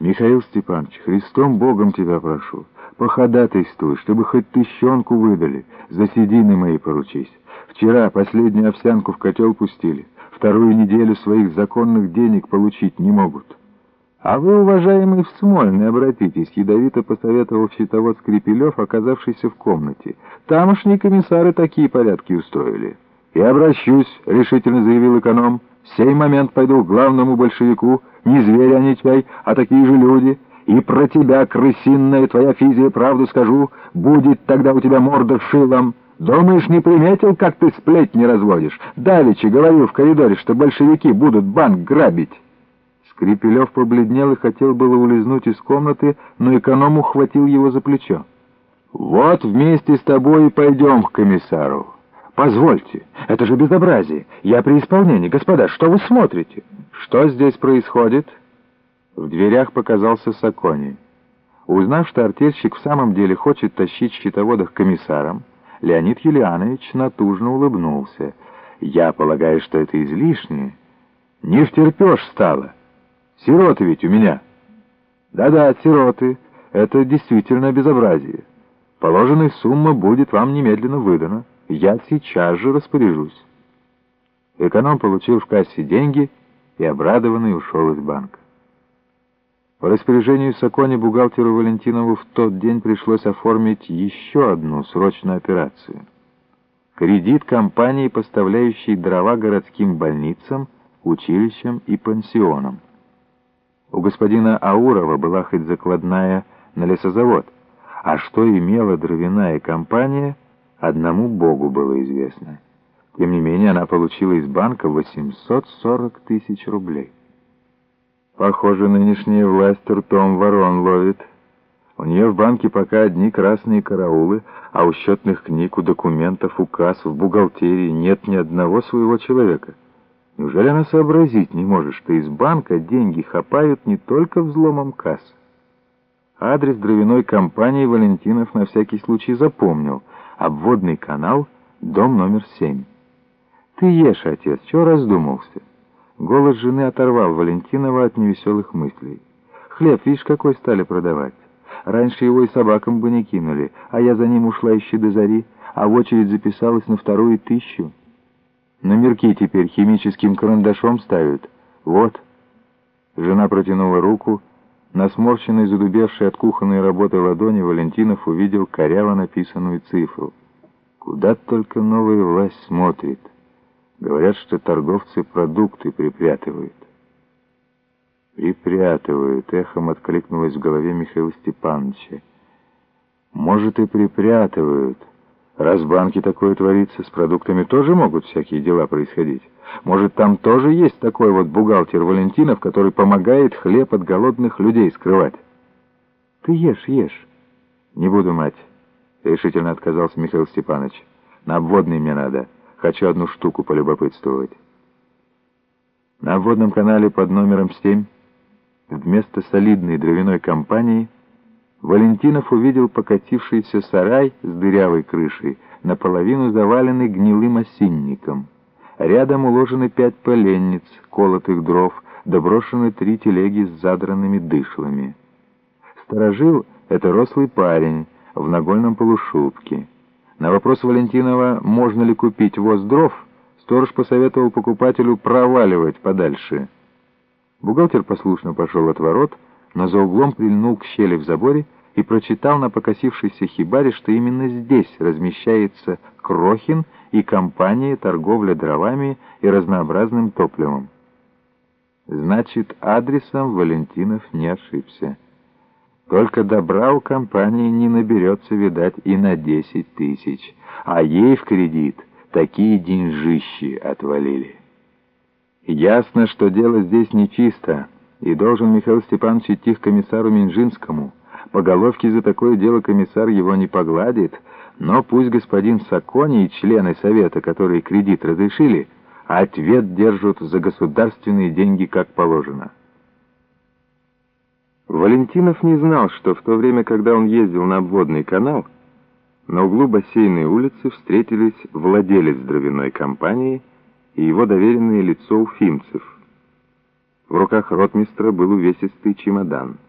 Михаил Степанович, Христом Богом тебя прошу, походатайствуй, чтобы хоть тыщенку выдали, за седины мои поручись. Вчера последнюю овсянку в котел пустили, вторую неделю своих законных денег получить не могут. А вы, уважаемый, в Смольный обратитесь, ядовито посоветовал щитовод Скрипелев, оказавшийся в комнате. Тамошние комиссары такие порядки устроили. «И обращусь», — решительно заявил эконом, — «в сей момент пойду к главному большевику, не зверь, а не чай, а такие же люди, и про тебя, крысинная твоя физия, правду скажу, будет тогда у тебя морда шилом». Думаешь, не приметил, как ты сплетни разводишь? Давичи говорил в коридоре, что большевики будут банк грабить. Скрипелев побледнел и хотел было улизнуть из комнаты, но эконом ухватил его за плечо. «Вот вместе с тобой и пойдем к комиссару. Позвольте, это же безобразие. Я при исполнении. Господа, что вы смотрите? Что здесь происходит?» В дверях показался Сакони. Узнав, что артельщик в самом деле хочет тащить счетовода к комиссарам, Леонид Юлианович натужно улыбнулся. «Я полагаю, что это излишнее. Не втерпешь стало. Сироты ведь у меня». «Да-да, сироты. Это действительно безобразие. Положенная сумма будет вам немедленно выдана. Я сейчас же распоряжусь». Эконом получил в кассе деньги и обрадованный ушел из банка. По распоряжению Сакони бухгалтеру Валентинову в тот день пришлось оформить еще одну срочную операцию. Кредит компании, поставляющей дрова городским больницам, училищам и пансионам. У господина Аурова была хоть закладная на лесозавод, а что имела дровяная компания, одному богу было известно. Тем не менее, она получила из банка 840 тысяч рублей. Похоже, нынешняя власть ртом ворон ловит. У нее в банке пока одни красные караулы, а у счетных книг, у документов, у касс, в бухгалтерии нет ни одного своего человека. Неужели она сообразить не может, что из банка деньги хапают не только взломом касс? Адрес дровяной компании Валентинов на всякий случай запомнил. Обводный канал, дом номер семь. «Ты ешь, отец, чего раздумался?» Голос жены оторвал Валентинова от невеселых мыслей. «Хлеб, видишь, какой стали продавать. Раньше его и собакам бы не кинули, а я за ним ушла еще до зари, а в очередь записалась на вторую тысячу. Номерки теперь химическим карандашом ставят. Вот». Жена протянула руку. На сморщенной, задубевшей от кухонной работы ладони Валентинов увидел коряво написанную цифру. «Куда только новая власть смотрит». Говорят, что торговцы продукты припрятывают. Припрятывают, эхом откликнулось в голове Михаила Степановича. Может и припрятывают. Раз в банке такое творится, с продуктами тоже могут всякие дела происходить. Может, там тоже есть такой вот бухгалтер Валентинов, который помогает хлеб от голодных людей скрывать. Ты ешь, ешь. Не буду, мать, решительно отказался Михаил Степанович. На обводный мне надо. Хочу одну штуку полюбопытствовать. На обводном канале под номером 7 вместо солидной дровяной компании Валентинов увидел покатившийся сарай с дырявой крышей, наполовину заваленный гнилым осинником. Рядом уложены пять поленниц, колотых дров, доброшены три телеги с задранными дышлами. Сторожил — это рослый парень в нагольном полушубке. На вопрос Валентинова, можно ли купить воз дров, сторож посоветовал покупателю проваливать подальше. Бухгалтер послушно пошел от ворот, но за углом прильнул к щели в заборе и прочитал на покосившейся хибаре, что именно здесь размещается Крохин и компания торговля дровами и разнообразным топливом. Значит, адресом Валентинов не ошибся. Только добра у компании не наберется, видать, и на десять тысяч, а ей в кредит такие деньжищи отвалили. Ясно, что дело здесь нечисто, и должен Михаил Степанович идти к комиссару Минжинскому. По головке за такое дело комиссар его не погладит, но пусть господин Сакони и члены совета, которые кредит разрешили, ответ держат за государственные деньги как положено. Валентинов не знал, что в то время, когда он ездил на обводный канал, на углу бассейной улицы встретились владелец дровяной компании и его доверенное лицо Уфимцев. В руках ротмистра был увесистый чемодан —